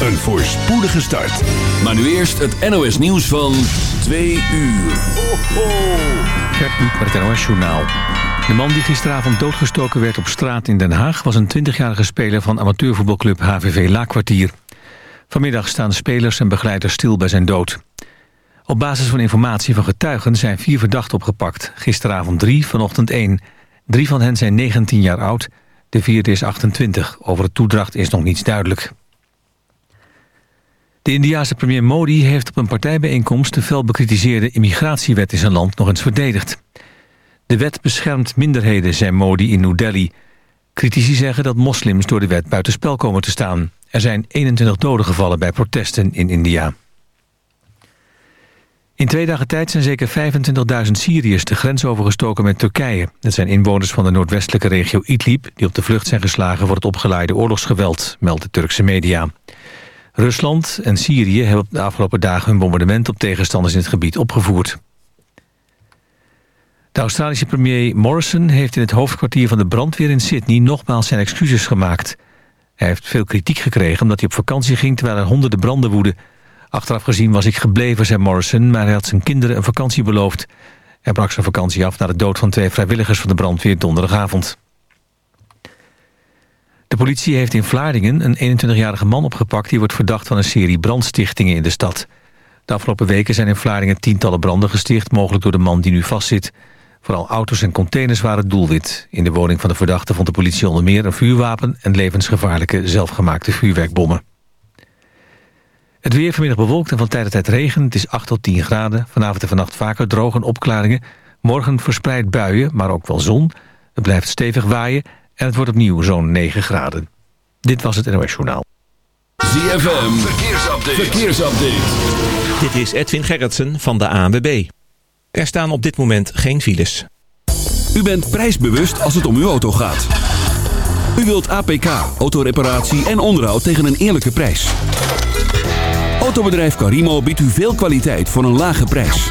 een voorspoedige start. Maar nu eerst het NOS nieuws van 2 uur. Ho, ho. Gert met het NOS Journaal. De man die gisteravond doodgestoken werd op straat in Den Haag... was een 20-jarige speler van amateurvoetbalclub HVV Laakkwartier. Vanmiddag staan spelers en begeleiders stil bij zijn dood. Op basis van informatie van getuigen zijn vier verdachten opgepakt. Gisteravond drie, vanochtend één. Drie van hen zijn 19 jaar oud, de vierde is 28. Over het toedracht is nog niets duidelijk. De Indiase premier Modi heeft op een partijbijeenkomst... de fel bekritiseerde immigratiewet in zijn land nog eens verdedigd. De wet beschermt minderheden, zei Modi in New Delhi. Critici zeggen dat moslims door de wet buitenspel komen te staan. Er zijn 21 doden gevallen bij protesten in India. In twee dagen tijd zijn zeker 25.000 Syriërs de grens overgestoken met Turkije. Dat zijn inwoners van de noordwestelijke regio Idlib... die op de vlucht zijn geslagen voor het opgeleide oorlogsgeweld, meldt de Turkse media. Rusland en Syrië hebben de afgelopen dagen hun bombardement op tegenstanders in het gebied opgevoerd. De Australische premier Morrison heeft in het hoofdkwartier van de brandweer in Sydney nogmaals zijn excuses gemaakt. Hij heeft veel kritiek gekregen omdat hij op vakantie ging terwijl er honderden branden woeden. Achteraf gezien was ik gebleven, zei Morrison, maar hij had zijn kinderen een vakantie beloofd. Hij brak zijn vakantie af na de dood van twee vrijwilligers van de brandweer donderdagavond. De politie heeft in Vlaardingen een 21-jarige man opgepakt... die wordt verdacht van een serie brandstichtingen in de stad. De afgelopen weken zijn in Vlaardingen tientallen branden gesticht... mogelijk door de man die nu vastzit. Vooral auto's en containers waren doelwit. In de woning van de verdachte vond de politie onder meer een vuurwapen... en levensgevaarlijke zelfgemaakte vuurwerkbommen. Het weer vanmiddag bewolkt en van tijd tot tijd regen. Het is 8 tot 10 graden. Vanavond en vannacht vaker droge opklaringen. Morgen verspreid buien, maar ook wel zon. Het blijft stevig waaien en het wordt opnieuw zo'n 9 graden. Dit was het NOS Journaal. ZFM, verkeersupdate. verkeersupdate. Dit is Edwin Gerritsen van de ANWB. Er staan op dit moment geen files. U bent prijsbewust als het om uw auto gaat. U wilt APK, autoreparatie en onderhoud tegen een eerlijke prijs. Autobedrijf Carimo biedt u veel kwaliteit voor een lage prijs.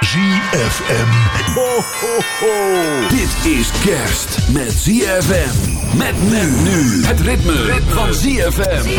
ZFM. Ho. Dit is kerst met ZFM. Met men nu. Het ritme, ritme. van ZFM.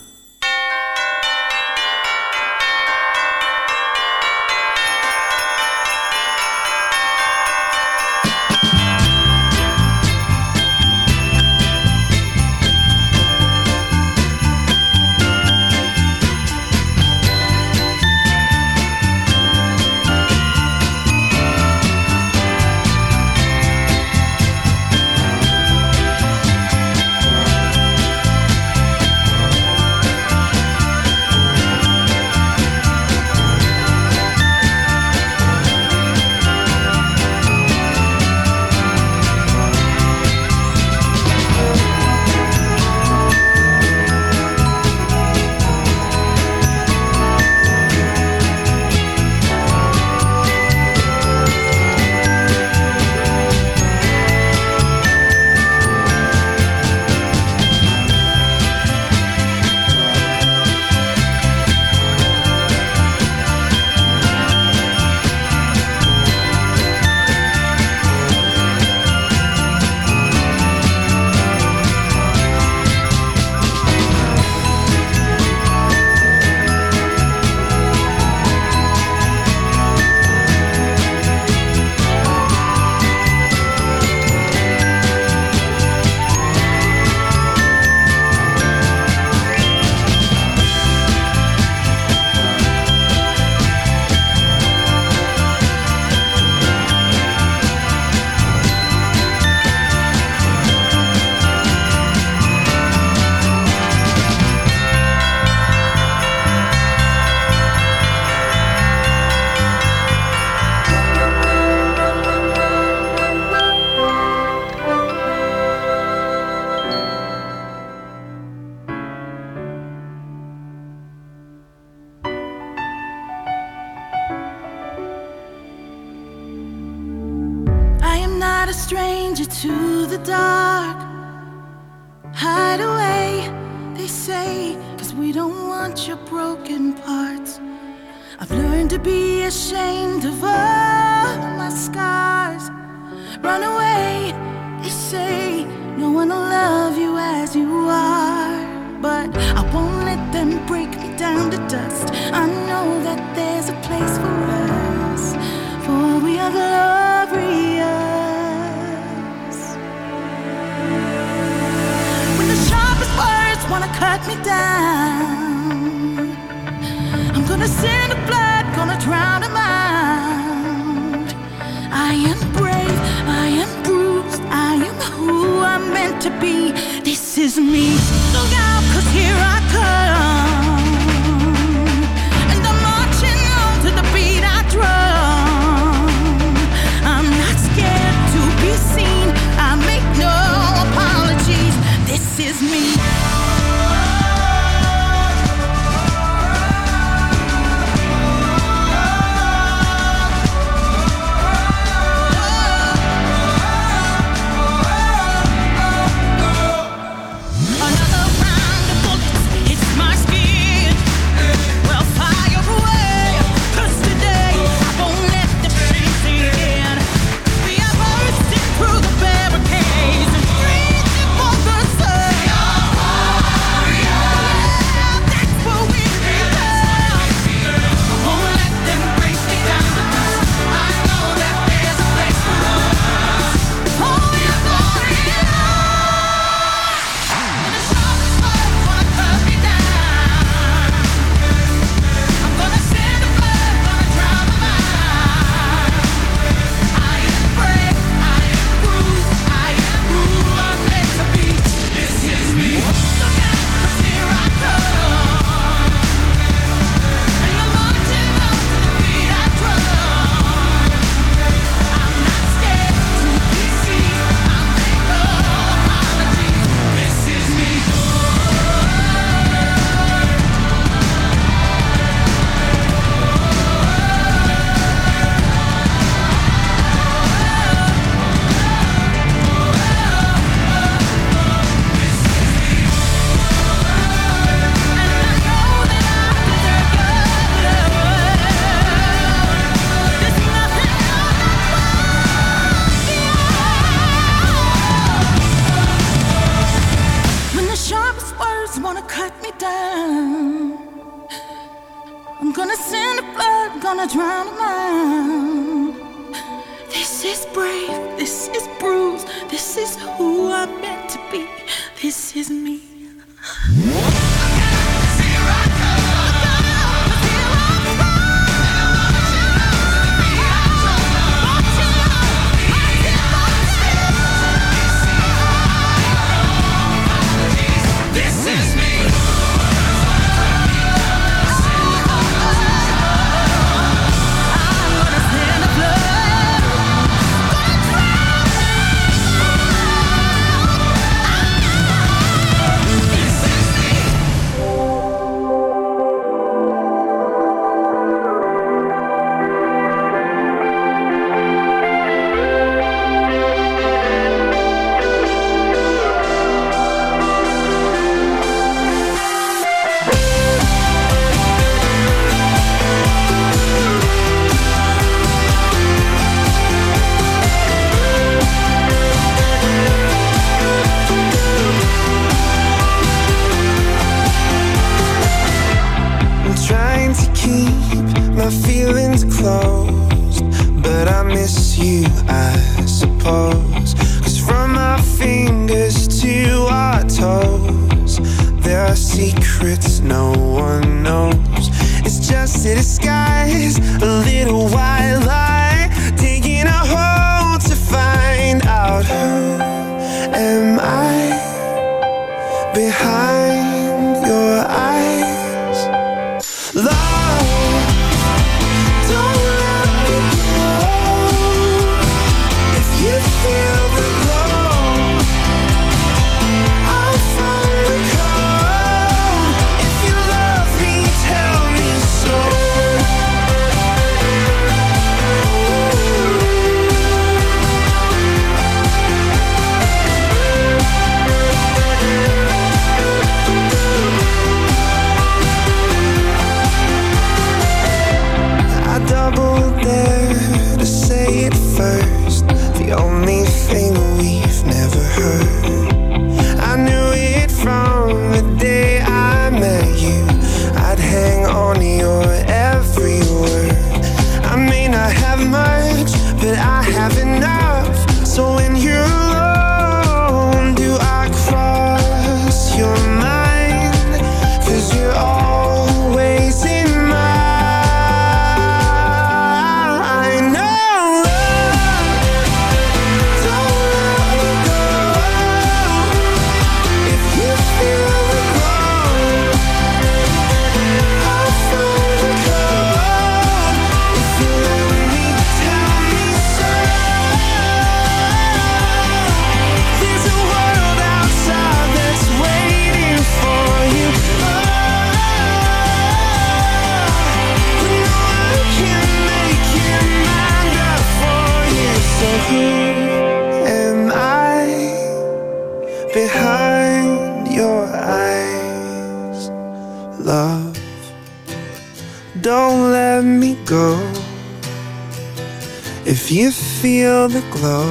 Feel the glow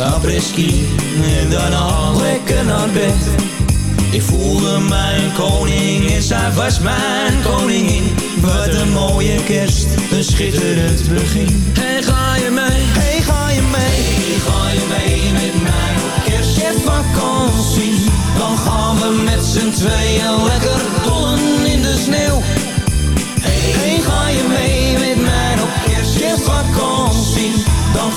Apres-ski en daarna lekker naar bed. Ik voelde mijn koning en zij was mijn koningin. Wat een mooie kerst, een schitterend begin. Hey, ga je mee? Hey, ga je mee? Hey, ga je mee met mij op kerst? Kerstvakantie, dan gaan we met z'n tweeën lekker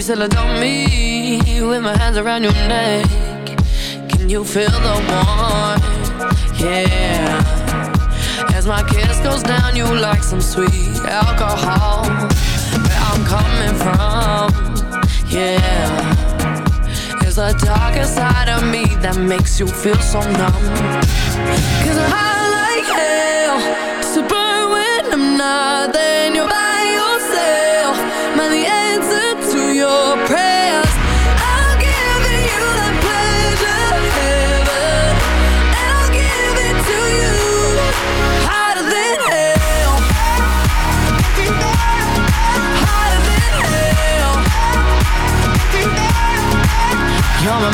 Probably still adore me with my hands around your neck. Can you feel the warmth? Yeah. As my kiss goes down, you like some sweet alcohol. Where I'm coming from, yeah. It's the darker side of me that makes you feel so numb. Cause I like hell to burn when I'm not and You're by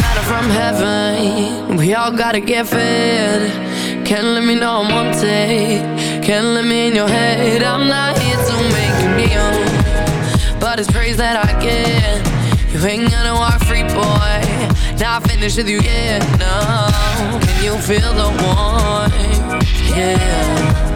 matter from heaven. We all gotta get fed. Can't let me know I'm on tape. Can't let me in your head. I'm not here to make you kneel. But it's praise that I get. You ain't gonna walk free, boy. Not finished with you yet, no. Can you feel the warmth? Yeah.